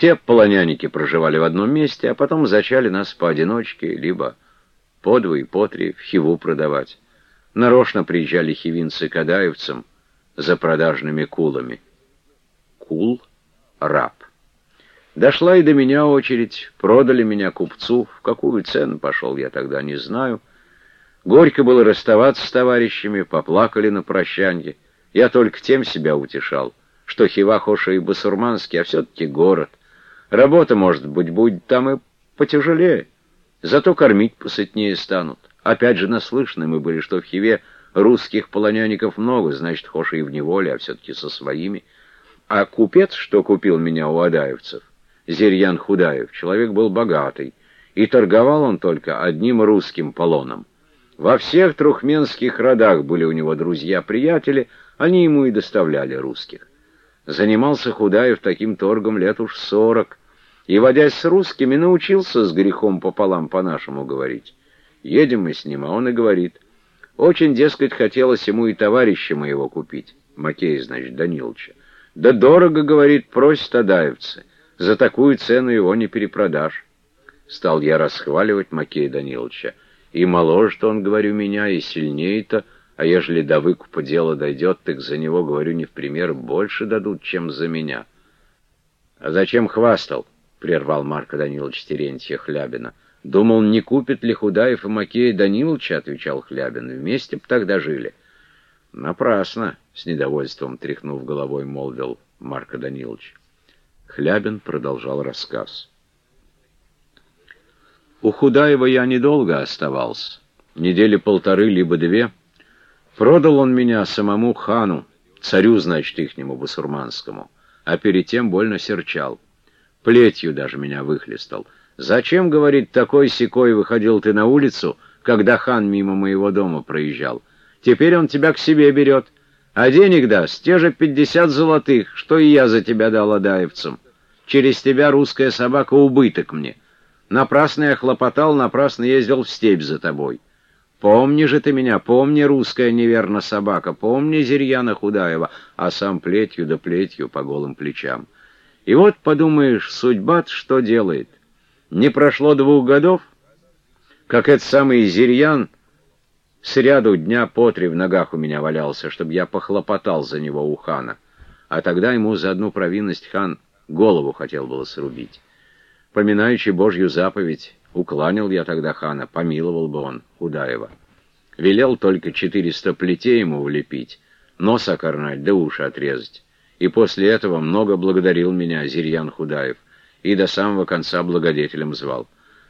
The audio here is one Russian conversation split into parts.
Все полоняники проживали в одном месте, а потом зачали нас поодиночке, либо по два и по три в Хиву продавать. Нарочно приезжали хивинцы к адаевцам за продажными кулами. Кул — раб. Дошла и до меня очередь, продали меня купцу. В какую цену пошел, я тогда не знаю. Горько было расставаться с товарищами, поплакали на прощанье. Я только тем себя утешал, что Хива, Хоша и Басурманский, а все-таки город. Работа, может быть, будет там и потяжелее. Зато кормить посытнее станут. Опять же, наслышаны мы были, что в Хиве русских полонянников много, значит, Хоша и в неволе, а все-таки со своими. А купец, что купил меня у адаевцев, Зирьян Худаев, человек был богатый, и торговал он только одним русским полоном. Во всех трухменских родах были у него друзья-приятели, они ему и доставляли русских. Занимался Худаев таким торгом лет уж сорок, и, водясь с русскими, научился с грехом пополам по-нашему говорить. Едем мы с ним, а он и говорит. Очень, дескать, хотелось ему и товарища моего купить, Макея, значит, Даниловича. Да дорого, говорит, просит адаевцы. За такую цену его не перепродашь. Стал я расхваливать Макея Даниловича. И моложе-то он, говорю, меня, и сильнее-то, а ежели до выкупа дело дойдет, так за него, говорю, не в пример больше дадут, чем за меня. — А зачем хвастал? — прервал Марко Данилович Терентья Хлябина. — Думал, не купит ли Худаев и Макея Даниловича, — отвечал Хлябин. — Вместе б тогда жили. — Напрасно, — с недовольством тряхнув головой, молвил Марко Данилович. Хлябин продолжал рассказ. У Худаева я недолго оставался, недели полторы либо две. Продал он меня самому хану, царю, значит, ихнему басурманскому, а перед тем больно серчал. Плетью даже меня выхлестал. «Зачем, — говорит, — такой секой выходил ты на улицу, когда хан мимо моего дома проезжал? Теперь он тебя к себе берет, а денег даст те же пятьдесят золотых, что и я за тебя дал адаевцам. Через тебя русская собака убыток мне. Напрасно я хлопотал, напрасно ездил в степь за тобой. Помни же ты меня, помни, русская неверно собака, помни Зирьяна Худаева, а сам плетью да плетью по голым плечам». И вот, подумаешь, судьба что делает? Не прошло двух годов, как этот самый Зирьян с ряду дня по три в ногах у меня валялся, чтобы я похлопотал за него у хана. А тогда ему за одну провинность хан голову хотел было срубить. Поминаючи Божью заповедь, укланил я тогда хана, помиловал бы он Худаева. Велел только четыреста плетей ему влепить, нос окорнать да уши отрезать и после этого много благодарил меня Зирьян Худаев, и до самого конца благодетелем звал.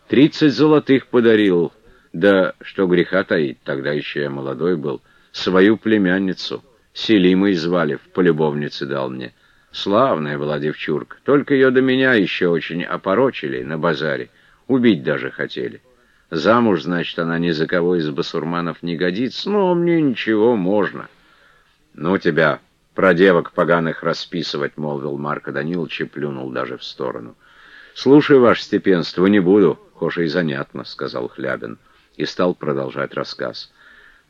Тридцать золотых подарил, да, что греха таить, тогда еще я молодой был, свою племянницу, Селимой звали, в полюбовнице дал мне. Славная была девчурка, только ее до меня еще очень опорочили на базаре, убить даже хотели. Замуж, значит, она ни за кого из басурманов не годится, но мне ничего, можно. Ну тебя про девок поганых расписывать, — молвил Марко Данилович и плюнул даже в сторону. — Слушай, ваше степенство, не буду, хоже и занятно, — сказал Хлябин, и стал продолжать рассказ.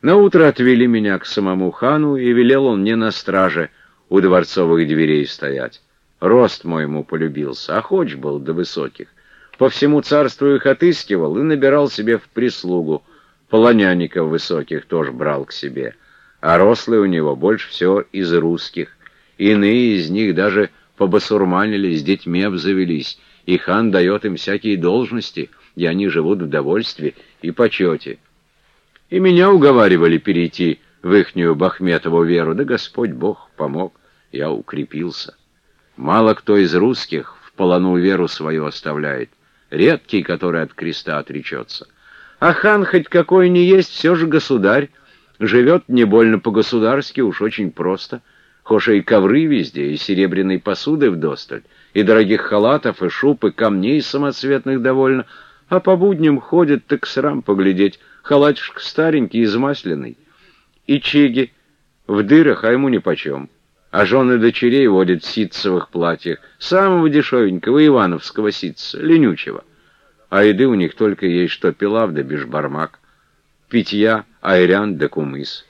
На утро отвели меня к самому хану, и велел он мне на страже у дворцовых дверей стоять. Рост мой ему полюбился, а хоч был до высоких. По всему царству их отыскивал и набирал себе в прислугу. Полонянников высоких тоже брал к себе — а рослые у него больше всего из русских. Иные из них даже побасурманили, с детьми обзавелись, и хан дает им всякие должности, и они живут в довольстве и почете. И меня уговаривали перейти в ихнюю Бахметову веру, да Господь Бог помог, я укрепился. Мало кто из русских в полону веру свою оставляет, редкий, который от креста отречется. А хан хоть какой ни есть, все же государь, Живет не больно по-государски, уж очень просто. Хоша и ковры везде, и серебряной посуды вдосталь, и дорогих халатов, и шуб, и камней самоцветных довольно. А по будням ходит, так срам поглядеть. Халатишка старенький, измасленный. И чеги в дырах, а ему нипочем. А жены дочерей водят в ситцевых платьях, самого дешевенького ивановского ситца, ленючего. А еды у них только есть что пилав да бешбармак питья айрян да кумыс.